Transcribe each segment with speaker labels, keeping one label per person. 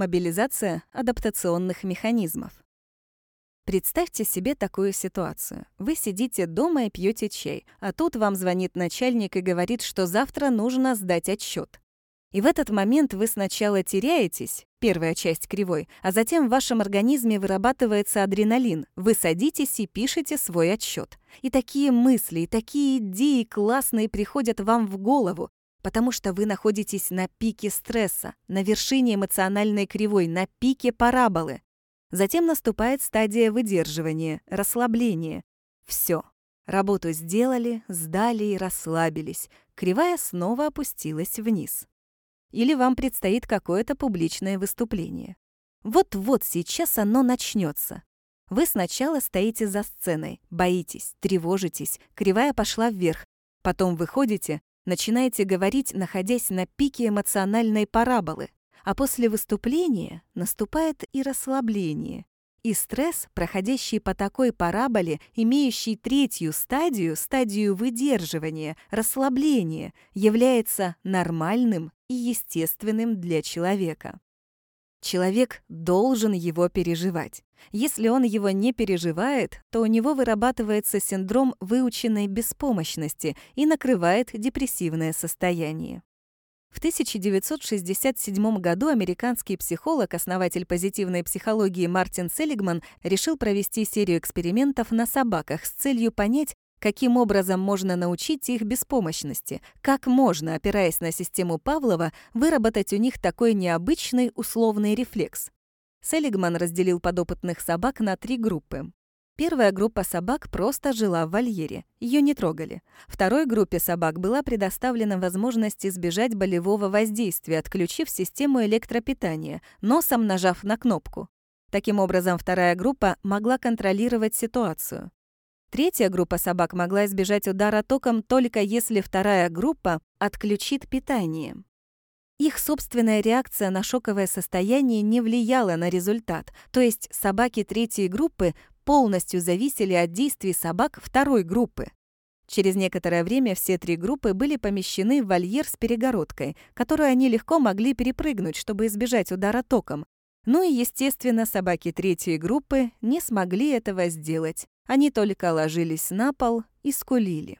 Speaker 1: Мобилизация адаптационных механизмов. Представьте себе такую ситуацию. Вы сидите дома и пьете чай, а тут вам звонит начальник и говорит, что завтра нужно сдать отчет. И в этот момент вы сначала теряетесь, первая часть кривой, а затем в вашем организме вырабатывается адреналин. Вы садитесь и пишете свой отчет. И такие мысли, и такие идеи классные приходят вам в голову, потому что вы находитесь на пике стресса, на вершине эмоциональной кривой, на пике параболы. Затем наступает стадия выдерживания, расслабления. Все. Работу сделали, сдали и расслабились. Кривая снова опустилась вниз или вам предстоит какое-то публичное выступление. Вот-вот сейчас оно начнется. Вы сначала стоите за сценой, боитесь, тревожитесь, кривая пошла вверх. Потом выходите, начинаете говорить, находясь на пике эмоциональной параболы. А после выступления наступает и расслабление. И стресс, проходящий по такой параболе, имеющий третью стадию, стадию выдерживания, расслабления, является нормальным и естественным для человека. Человек должен его переживать. Если он его не переживает, то у него вырабатывается синдром выученной беспомощности и накрывает депрессивное состояние. В 1967 году американский психолог, основатель позитивной психологии Мартин Селигман решил провести серию экспериментов на собаках с целью понять, каким образом можно научить их беспомощности, как можно, опираясь на систему Павлова, выработать у них такой необычный условный рефлекс. Селигман разделил подопытных собак на три группы. Первая группа собак просто жила в вольере, ее не трогали. Второй группе собак была предоставлена возможность избежать болевого воздействия, отключив систему электропитания, носом нажав на кнопку. Таким образом, вторая группа могла контролировать ситуацию. Третья группа собак могла избежать удара током только если вторая группа отключит питание. Их собственная реакция на шоковое состояние не влияла на результат, то есть собаки третьей группы полностью зависели от действий собак второй группы. Через некоторое время все три группы были помещены в вольер с перегородкой, которую они легко могли перепрыгнуть, чтобы избежать удара током. Ну и, естественно, собаки третьей группы не смогли этого сделать. Они только ложились на пол и скулили.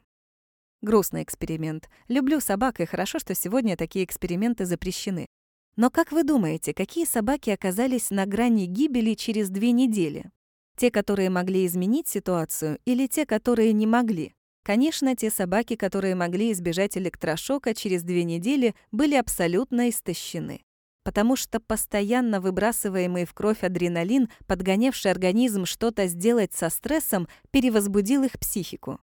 Speaker 1: Грустный эксперимент. Люблю собак, и хорошо, что сегодня такие эксперименты запрещены. Но как вы думаете, какие собаки оказались на грани гибели через две недели? Те, которые могли изменить ситуацию, или те, которые не могли? Конечно, те собаки, которые могли избежать электрошока через две недели, были абсолютно истощены. Потому что постоянно выбрасываемый в кровь адреналин, подгонявший организм что-то сделать со стрессом, перевозбудил их психику.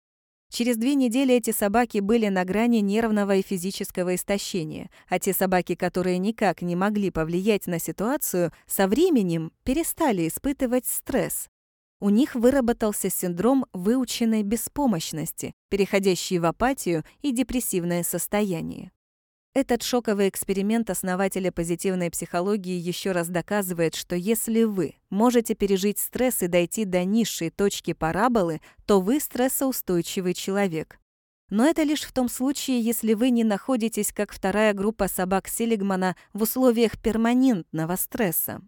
Speaker 1: Через две недели эти собаки были на грани нервного и физического истощения, а те собаки, которые никак не могли повлиять на ситуацию, со временем перестали испытывать стресс, у них выработался синдром выученной беспомощности, переходящий в апатию и депрессивное состояние. Этот шоковый эксперимент основателя позитивной психологии еще раз доказывает, что если вы можете пережить стресс и дойти до низшей точки параболы, то вы стрессоустойчивый человек. Но это лишь в том случае, если вы не находитесь, как вторая группа собак Селигмана, в условиях перманентного стресса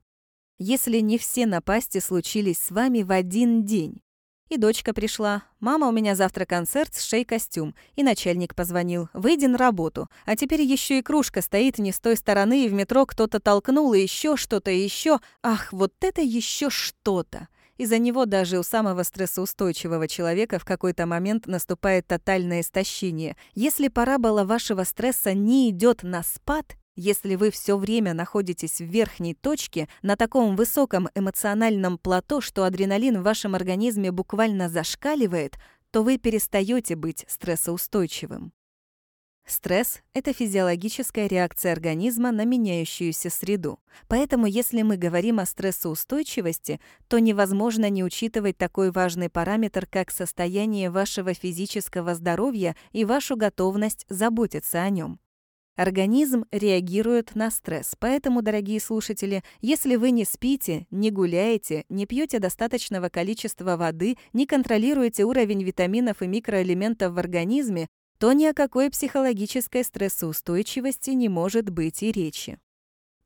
Speaker 1: если не все напасти случились с вами в один день. И дочка пришла. «Мама, у меня завтра концерт с шей-костюм». И начальник позвонил. «Выйди на работу». А теперь еще и кружка стоит не с той стороны, и в метро кто-то толкнул, и еще что-то, еще. Ах, вот это еще что-то. Из-за него даже у самого стрессоустойчивого человека в какой-то момент наступает тотальное истощение. Если парабола вашего стресса не идет на спад, если вы все время находитесь в верхней точке, на таком высоком эмоциональном плато, что адреналин в вашем организме буквально зашкаливает, то вы перестаете быть стрессоустойчивым. Стресс — это физиологическая реакция организма на меняющуюся среду. Поэтому если мы говорим о стрессоустойчивости, то невозможно не учитывать такой важный параметр, как состояние вашего физического здоровья и вашу готовность заботиться о нем. Организм реагирует на стресс, поэтому, дорогие слушатели, если вы не спите, не гуляете, не пьете достаточного количества воды, не контролируете уровень витаминов и микроэлементов в организме, то ни о какой психологической стрессоустойчивости не может быть и речи.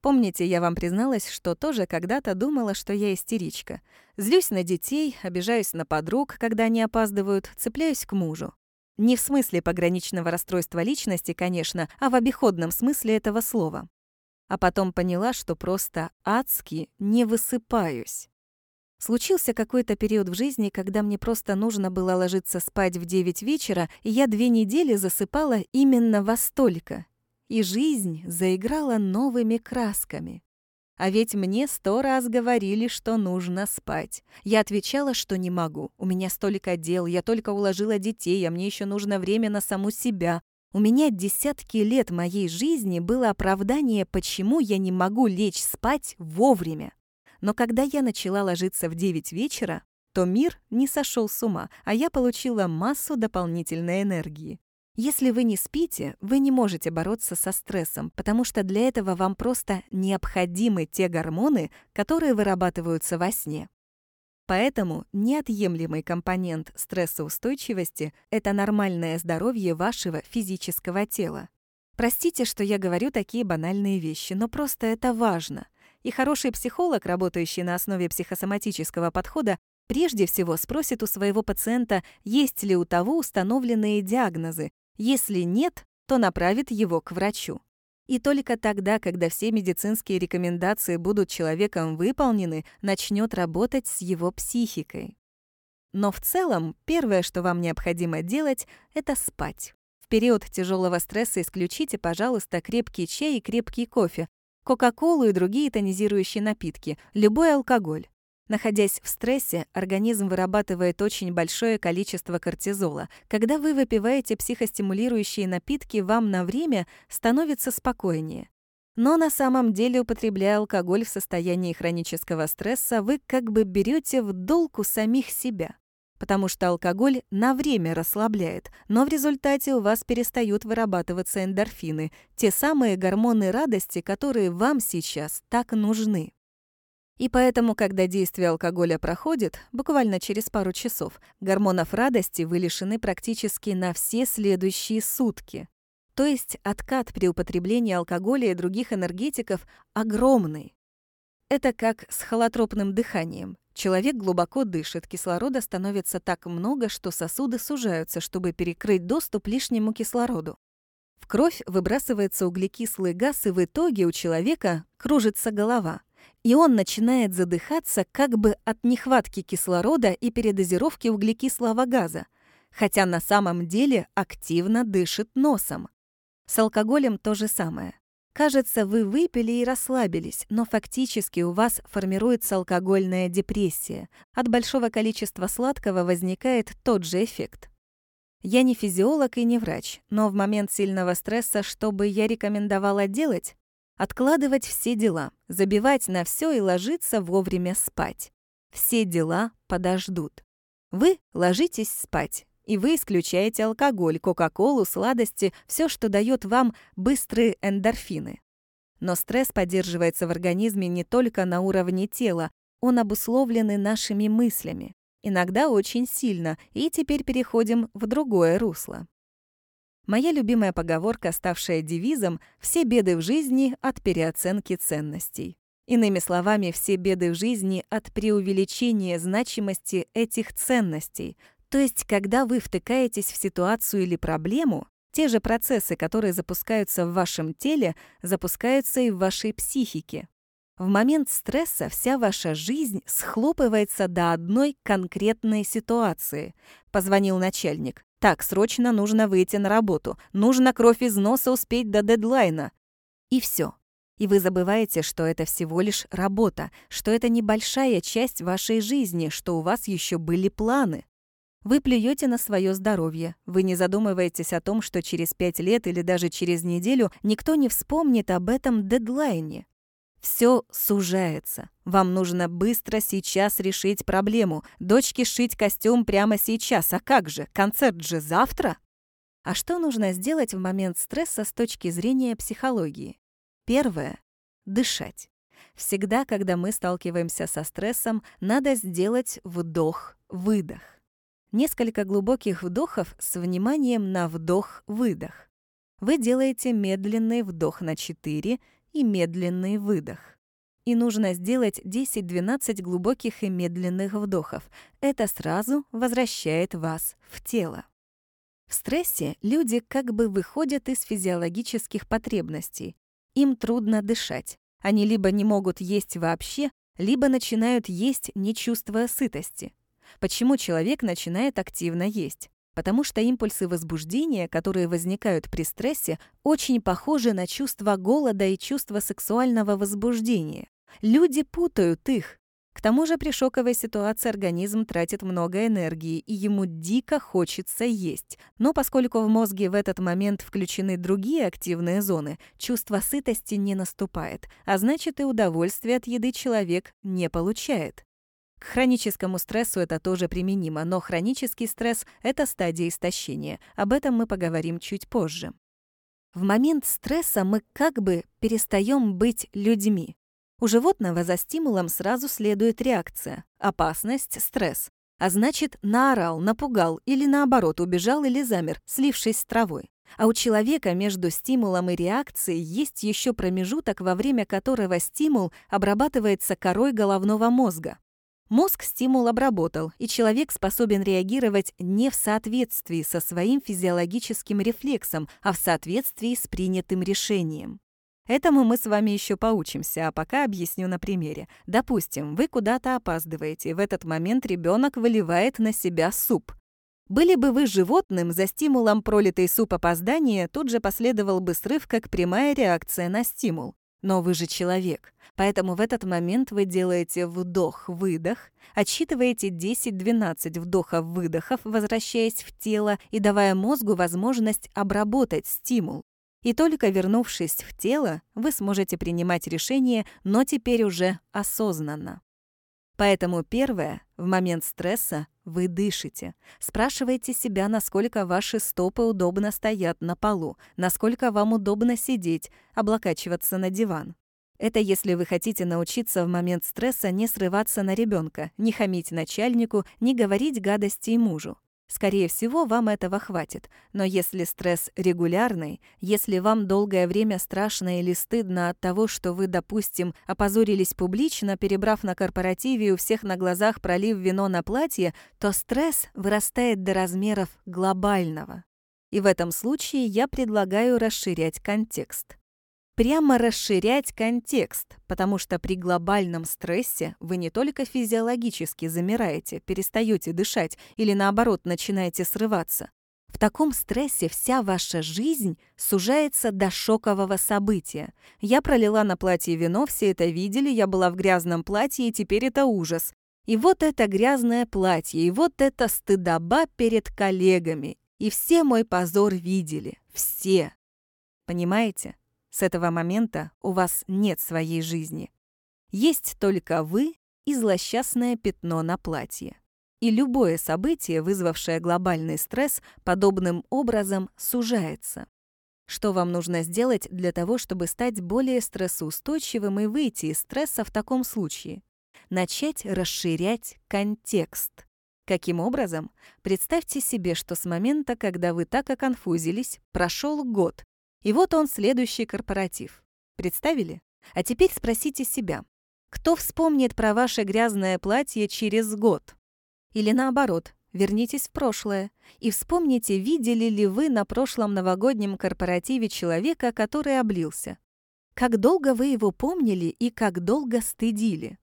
Speaker 1: Помните, я вам призналась, что тоже когда-то думала, что я истеричка. Злюсь на детей, обижаюсь на подруг, когда они опаздывают, цепляюсь к мужу. Не в смысле пограничного расстройства личности, конечно, а в обиходном смысле этого слова. А потом поняла, что просто адски не высыпаюсь. Случился какой-то период в жизни, когда мне просто нужно было ложиться спать в 9 вечера, и я две недели засыпала именно во столько. И жизнь заиграла новыми красками. А ведь мне сто раз говорили, что нужно спать. Я отвечала, что не могу. У меня столько дел, я только уложила детей, а мне еще нужно время на саму себя. У меня десятки лет моей жизни было оправдание, почему я не могу лечь спать вовремя. Но когда я начала ложиться в 9 вечера, то мир не сошел с ума, а я получила массу дополнительной энергии. Если вы не спите, вы не можете бороться со стрессом, потому что для этого вам просто необходимы те гормоны, которые вырабатываются во сне. Поэтому неотъемлемый компонент стрессоустойчивости – это нормальное здоровье вашего физического тела. Простите, что я говорю такие банальные вещи, но просто это важно – и хороший психолог, работающий на основе психосоматического подхода, прежде всего спросит у своего пациента, есть ли у того установленные диагнозы. Если нет, то направит его к врачу. И только тогда, когда все медицинские рекомендации будут человеком выполнены, начнет работать с его психикой. Но в целом, первое, что вам необходимо делать, это спать. В период тяжелого стресса исключите, пожалуйста, крепкий чай и крепкий кофе, Кока-колу и другие тонизирующие напитки, любой алкоголь. Находясь в стрессе, организм вырабатывает очень большое количество кортизола. Когда вы выпиваете психостимулирующие напитки, вам на время становится спокойнее. Но на самом деле, употребляя алкоголь в состоянии хронического стресса, вы как бы берете в долг у самих себя потому что алкоголь на время расслабляет, но в результате у вас перестают вырабатываться эндорфины, те самые гормоны радости, которые вам сейчас так нужны. И поэтому, когда действие алкоголя проходит, буквально через пару часов, гормонов радости вы лишены практически на все следующие сутки. То есть откат при употреблении алкоголя и других энергетиков огромный. Это как с холотропным дыханием. Человек глубоко дышит, кислорода становится так много, что сосуды сужаются, чтобы перекрыть доступ лишнему кислороду. В кровь выбрасывается углекислый газ, и в итоге у человека кружится голова. И он начинает задыхаться как бы от нехватки кислорода и передозировки углекислого газа, хотя на самом деле активно дышит носом. С алкоголем то же самое. Кажется, вы выпили и расслабились, но фактически у вас формируется алкогольная депрессия. От большого количества сладкого возникает тот же эффект. Я не физиолог и не врач, но в момент сильного стресса что бы я рекомендовала делать? Откладывать все дела, забивать на все и ложиться вовремя спать. Все дела подождут. Вы ложитесь спать, и вы исключаете алкоголь, кока-колу, сладости, все, что дает вам быстрые эндорфины. Но стресс поддерживается в организме не только на уровне тела, он обусловлен и нашими мыслями. Иногда очень сильно, и теперь переходим в другое русло. Моя любимая поговорка, ставшая девизом «все беды в жизни от переоценки ценностей». Иными словами, все беды в жизни от преувеличения значимости этих ценностей, то есть, когда вы втыкаетесь в ситуацию или проблему, те же процессы, которые запускаются в вашем теле, запускаются и в вашей психике. В момент стресса вся ваша жизнь схлопывается до одной конкретной ситуации. Позвонил начальник. Так, срочно нужно выйти на работу. Нужно кровь из носа успеть до дедлайна. И все. И вы забываете, что это всего лишь работа, что это небольшая часть вашей жизни, что у вас еще были планы. Вы плюете на свое здоровье. Вы не задумываетесь о том, что через пять лет или даже через неделю никто не вспомнит об этом дедлайне. Все сужается. Вам нужно быстро сейчас решить проблему. Дочке шить костюм прямо сейчас. А как же? Концерт же завтра? А что нужно сделать в момент стресса с точки зрения психологии? Первое — дышать. Всегда, когда мы сталкиваемся со стрессом, надо сделать вдох-выдох. Несколько глубоких вдохов с вниманием на вдох-выдох. Вы делаете медленный вдох на 4, и медленный выдох. И нужно сделать 10-12 глубоких и медленных вдохов. Это сразу возвращает вас в тело. В стрессе люди как бы выходят из физиологических потребностей. Им трудно дышать. Они либо не могут есть вообще, либо начинают есть, не чувствуя сытости. Почему человек начинает активно есть? Потому что импульсы возбуждения, которые возникают при стрессе, очень похожи на чувство голода и чувство сексуального возбуждения. Люди путают их. К тому же при шоковой ситуации организм тратит много энергии, и ему дико хочется есть. Но поскольку в мозге в этот момент включены другие активные зоны, чувство сытости не наступает, а значит и удовольствие от еды человек не получает. К хроническому стрессу это тоже применимо, но хронический стресс – это стадия истощения. Об этом мы поговорим чуть позже. В момент стресса мы как бы перестаем быть людьми. У животного за стимулом сразу следует реакция – опасность, стресс. А значит, наорал, напугал или наоборот убежал или замер, слившись с травой. А у человека между стимулом и реакцией есть еще промежуток, во время которого стимул обрабатывается корой головного мозга. Мозг стимул обработал, и человек способен реагировать не в соответствии со своим физиологическим рефлексом, а в соответствии с принятым решением. Этому мы с вами еще поучимся, а пока объясню на примере. Допустим, вы куда-то опаздываете, в этот момент ребенок выливает на себя суп. Были бы вы животным, за стимулом пролитый суп опоздания тут же последовал бы срыв как прямая реакция на стимул. Но вы же человек, поэтому в этот момент вы делаете вдох-выдох, отсчитываете 10-12 вдохов-выдохов, возвращаясь в тело и давая мозгу возможность обработать стимул. И только вернувшись в тело, вы сможете принимать решения, но теперь уже осознанно. Поэтому первое, в момент стресса вы дышите. Спрашивайте себя, насколько ваши стопы удобно стоят на полу, насколько вам удобно сидеть, облокачиваться на диван. Это если вы хотите научиться в момент стресса не срываться на ребенка, не хамить начальнику, не говорить гадости мужу. Скорее всего, вам этого хватит. Но если стресс регулярный, если вам долгое время страшно или стыдно от того, что вы, допустим, опозорились публично, перебрав на корпоративе у всех на глазах пролив вино на платье, то стресс вырастает до размеров глобального. И в этом случае я предлагаю расширять контекст прямо расширять контекст, потому что при глобальном стрессе вы не только физиологически замираете, перестаете дышать или наоборот начинаете срываться. В таком стрессе вся ваша жизнь сужается до шокового события. Я пролила на платье вино, все это видели, я была в грязном платье, и теперь это ужас. И вот это грязное платье, и вот это стыдоба перед коллегами. И все мой позор видели. Все. Понимаете? С этого момента у вас нет своей жизни. Есть только вы и злосчастное пятно на платье. И любое событие, вызвавшее глобальный стресс, подобным образом сужается. Что вам нужно сделать для того, чтобы стать более стрессоустойчивым и выйти из стресса в таком случае? Начать расширять контекст. Каким образом? Представьте себе, что с момента, когда вы так оконфузились, прошел год, и вот он, следующий корпоратив. Представили? А теперь спросите себя, кто вспомнит про ваше грязное платье через год? Или наоборот, вернитесь в прошлое и вспомните, видели ли вы на прошлом новогоднем корпоративе человека, который облился. Как долго вы его помнили и как долго стыдили?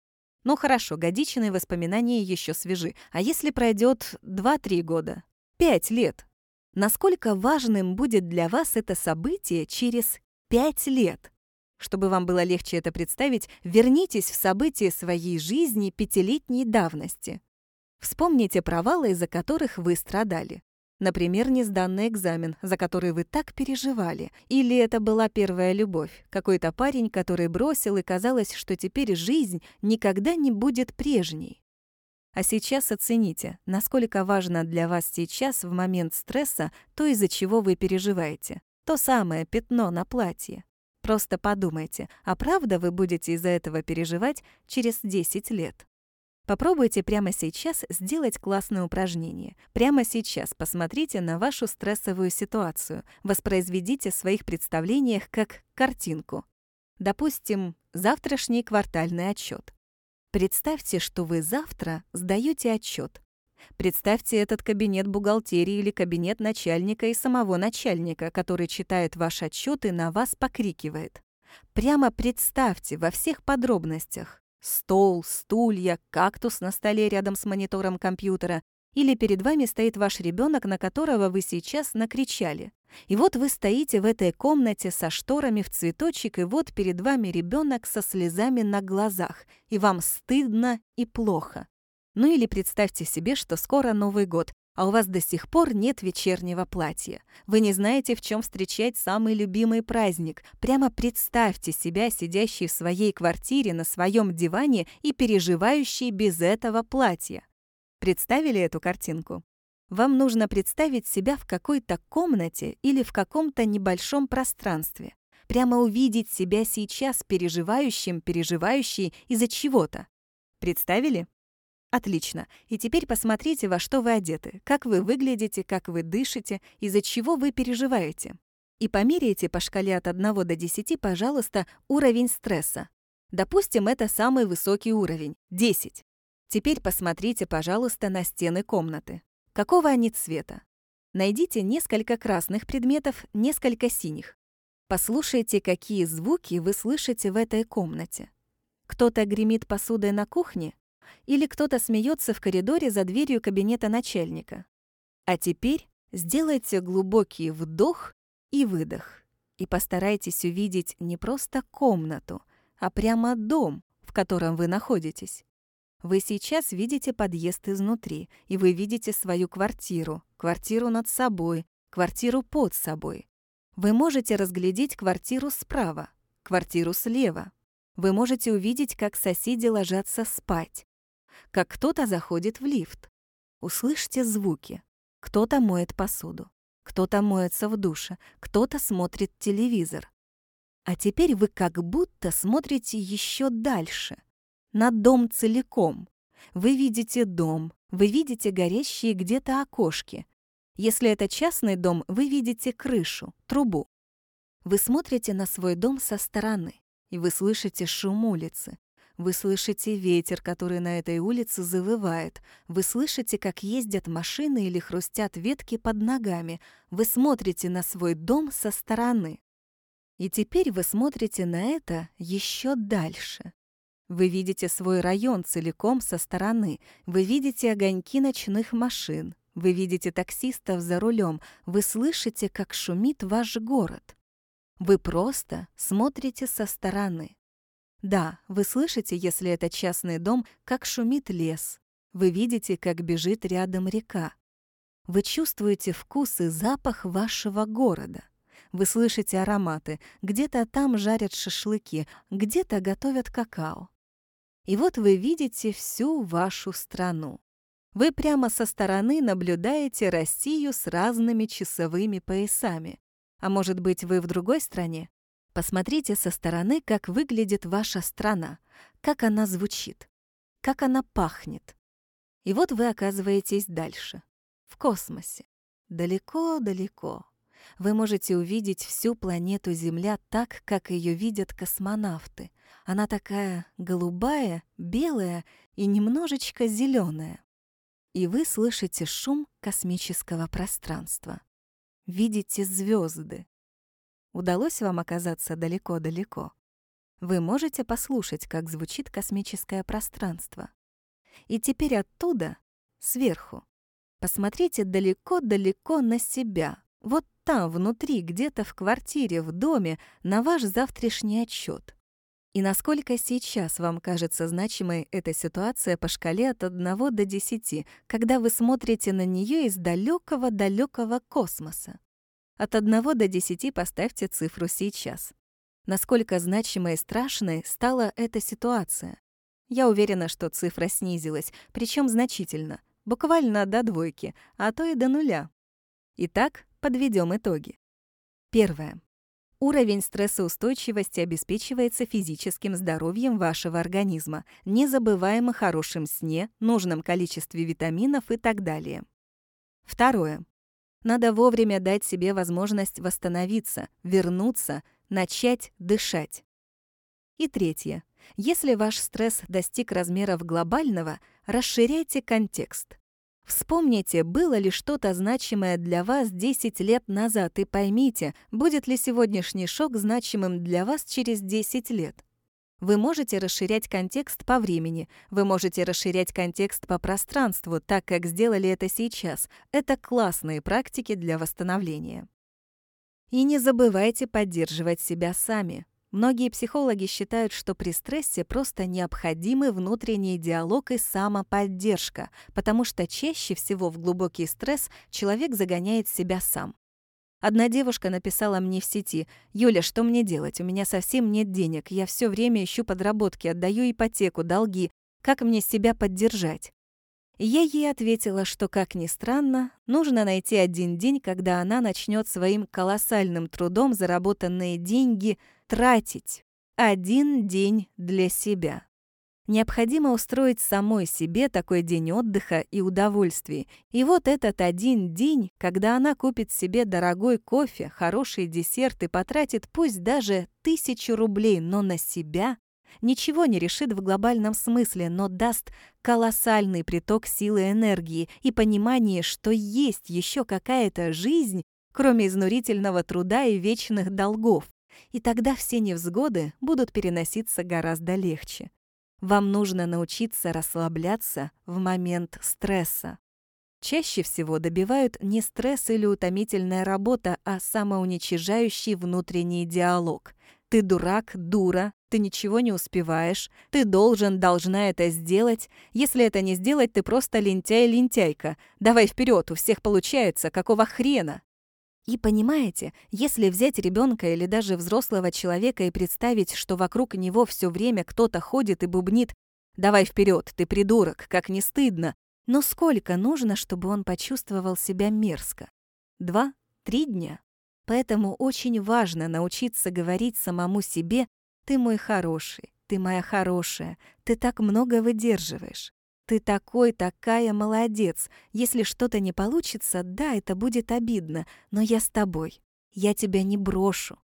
Speaker 1: Ну хорошо, годичные воспоминания еще свежи. А если пройдет 2-3 года? 5 лет? Насколько важным будет для вас это событие через пять лет. Чтобы вам было легче это представить, вернитесь в события своей жизни пятилетней давности. Вспомните провалы, из-за которых вы страдали. Например, несданный экзамен, за который вы так переживали. Или это была первая любовь, какой-то парень, который бросил, и казалось, что теперь жизнь никогда не будет прежней. А сейчас оцените, насколько важно для вас сейчас в момент стресса то, из-за чего вы переживаете. То самое пятно на платье. Просто подумайте, а правда вы будете из-за этого переживать через 10 лет? Попробуйте прямо сейчас сделать классное упражнение. Прямо сейчас посмотрите на вашу стрессовую ситуацию, воспроизведите в своих представлениях как картинку. Допустим, завтрашний квартальный отчет. Представьте, что вы завтра сдаете отчет. Представьте этот кабинет бухгалтерии или кабинет начальника и самого начальника, который читает ваш отчет и на вас покрикивает. Прямо представьте во всех подробностях. Стол, стулья, кактус на столе рядом с монитором компьютера, или перед вами стоит ваш ребенок, на которого вы сейчас накричали. И вот вы стоите в этой комнате со шторами в цветочек, и вот перед вами ребенок со слезами на глазах, и вам стыдно и плохо. Ну или представьте себе, что скоро Новый год, а у вас до сих пор нет вечернего платья. Вы не знаете, в чем встречать самый любимый праздник. Прямо представьте себя, сидящей в своей квартире на своем диване и переживающей без этого платья. Представили эту картинку? Вам нужно представить себя в какой-то комнате или в каком-то небольшом пространстве. Прямо увидеть себя сейчас переживающим, переживающей из-за чего-то. Представили? Отлично. И теперь посмотрите, во что вы одеты, как вы выглядите, как вы дышите, из-за чего вы переживаете. И померяйте по шкале от 1 до 10, пожалуйста, уровень стресса. Допустим, это самый высокий уровень — 10. Теперь посмотрите, пожалуйста, на стены комнаты. Какого они цвета? Найдите несколько красных предметов, несколько синих. Послушайте, какие звуки вы слышите в этой комнате. Кто-то гремит посудой на кухне или кто-то смеется в коридоре за дверью кабинета начальника. А теперь сделайте глубокий вдох и выдох и постарайтесь увидеть не просто комнату, а прямо дом, в котором вы находитесь. Вы сейчас видите подъезд изнутри, и вы видите свою квартиру, квартиру над собой, квартиру под собой. Вы можете разглядеть квартиру справа, квартиру слева. Вы можете увидеть, как соседи ложатся спать, как кто-то заходит в лифт. Услышьте звуки. Кто-то моет посуду, кто-то моется в душе, кто-то смотрит телевизор. А теперь вы как будто смотрите еще дальше, на дом целиком. Вы видите дом, вы видите горящие где-то окошки. Если это частный дом, вы видите крышу, трубу. Вы смотрите на свой дом со стороны, и вы слышите шум улицы. Вы слышите ветер, который на этой улице завывает. Вы слышите, как ездят машины или хрустят ветки под ногами. Вы смотрите на свой дом со стороны. И теперь вы смотрите на это еще дальше. Вы видите свой район целиком со стороны. Вы видите огоньки ночных машин. Вы видите таксистов за рулем. Вы слышите, как шумит ваш город. Вы просто смотрите со стороны. Да, вы слышите, если это частный дом, как шумит лес. Вы видите, как бежит рядом река. Вы чувствуете вкус и запах вашего города. Вы слышите ароматы. Где-то там жарят шашлыки, где-то готовят какао. И вот вы видите всю вашу страну. Вы прямо со стороны наблюдаете Россию с разными часовыми поясами. А может быть, вы в другой стране? Посмотрите со стороны, как выглядит ваша страна, как она звучит, как она пахнет. И вот вы оказываетесь дальше, в космосе, далеко-далеко. Вы можете увидеть всю планету Земля так, как ее видят космонавты — она такая голубая, белая и немножечко зеленая. И вы слышите шум космического пространства. Видите звезды. Удалось вам оказаться далеко-далеко? Вы можете послушать, как звучит космическое пространство. И теперь оттуда, сверху, посмотрите далеко-далеко на себя. Вот там, внутри, где-то в квартире, в доме, на ваш завтрашний отчет. И насколько сейчас вам кажется значимой эта ситуация по шкале от 1 до 10, когда вы смотрите на нее из далекого-далекого космоса? От 1 до 10 поставьте цифру сейчас. Насколько значимой и страшной стала эта ситуация? Я уверена, что цифра снизилась, причем значительно, буквально до двойки, а то и до нуля. Итак, подведем итоги. Первое. Уровень стрессоустойчивости обеспечивается физическим здоровьем вашего организма, не забываем о хорошем сне, нужном количестве витаминов и так далее. Второе. Надо вовремя дать себе возможность восстановиться, вернуться, начать дышать. И третье. Если ваш стресс достиг размеров глобального, расширяйте контекст. Вспомните, было ли что-то значимое для вас 10 лет назад и поймите, будет ли сегодняшний шок значимым для вас через 10 лет. Вы можете расширять контекст по времени, вы можете расширять контекст по пространству, так как сделали это сейчас. Это классные практики для восстановления. И не забывайте поддерживать себя сами. Многие психологи считают, что при стрессе просто необходимы внутренний диалог и самоподдержка, потому что чаще всего в глубокий стресс человек загоняет себя сам. Одна девушка написала мне в сети, «Юля, что мне делать? У меня совсем нет денег, я все время ищу подработки, отдаю ипотеку, долги. Как мне себя поддержать?» Я ей ответила, что, как ни странно, нужно найти один день, когда она начнет своим колоссальным трудом заработанные деньги тратить. Один день для себя. Необходимо устроить самой себе такой день отдыха и удовольствий. И вот этот один день, когда она купит себе дорогой кофе, хороший десерт и потратит пусть даже тысячу рублей, но на себя, ничего не решит в глобальном смысле, но даст колоссальный приток силы энергии и понимание, что есть еще какая-то жизнь, кроме изнурительного труда и вечных долгов. И тогда все невзгоды будут переноситься гораздо легче. Вам нужно научиться расслабляться в момент стресса. Чаще всего добивают не стресс или утомительная работа, а самоуничижающий внутренний диалог. Ты дурак, дура, ты ничего не успеваешь, ты должен, должна это сделать. Если это не сделать, ты просто лентяй-лентяйка. Давай вперед, у всех получается, какого хрена? И понимаете, если взять ребенка или даже взрослого человека и представить, что вокруг него все время кто-то ходит и бубнит «Давай вперед, ты придурок, как не стыдно!» Но сколько нужно, чтобы он почувствовал себя мерзко? Два? Три дня? Поэтому очень важно научиться говорить самому себе «Ты мой хороший, ты моя хорошая, ты так много выдерживаешь». Ты такой, такая молодец. Если что-то не получится, да, это будет обидно, но я с тобой. Я тебя не брошу.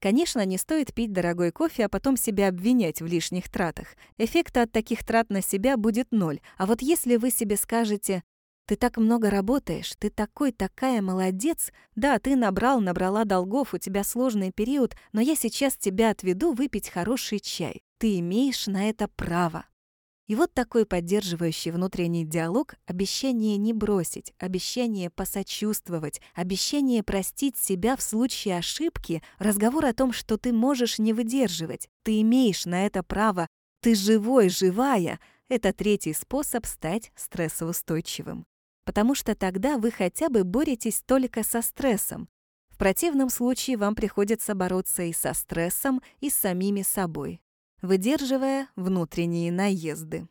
Speaker 1: Конечно, не стоит пить дорогой кофе, а потом себя обвинять в лишних тратах. Эффекта от таких трат на себя будет ноль. А вот если вы себе скажете «Ты так много работаешь, ты такой, такая молодец, да, ты набрал, набрала долгов, у тебя сложный период, но я сейчас тебя отведу выпить хороший чай. Ты имеешь на это право». И вот такой поддерживающий внутренний диалог, обещание не бросить, обещание посочувствовать, обещание простить себя в случае ошибки, разговор о том, что ты можешь не выдерживать, ты имеешь на это право, ты живой, живая — это третий способ стать стрессоустойчивым. Потому что тогда вы хотя бы боретесь только со стрессом. В противном случае вам приходится бороться и со стрессом, и с самими собой выдерживая внутренние наезды.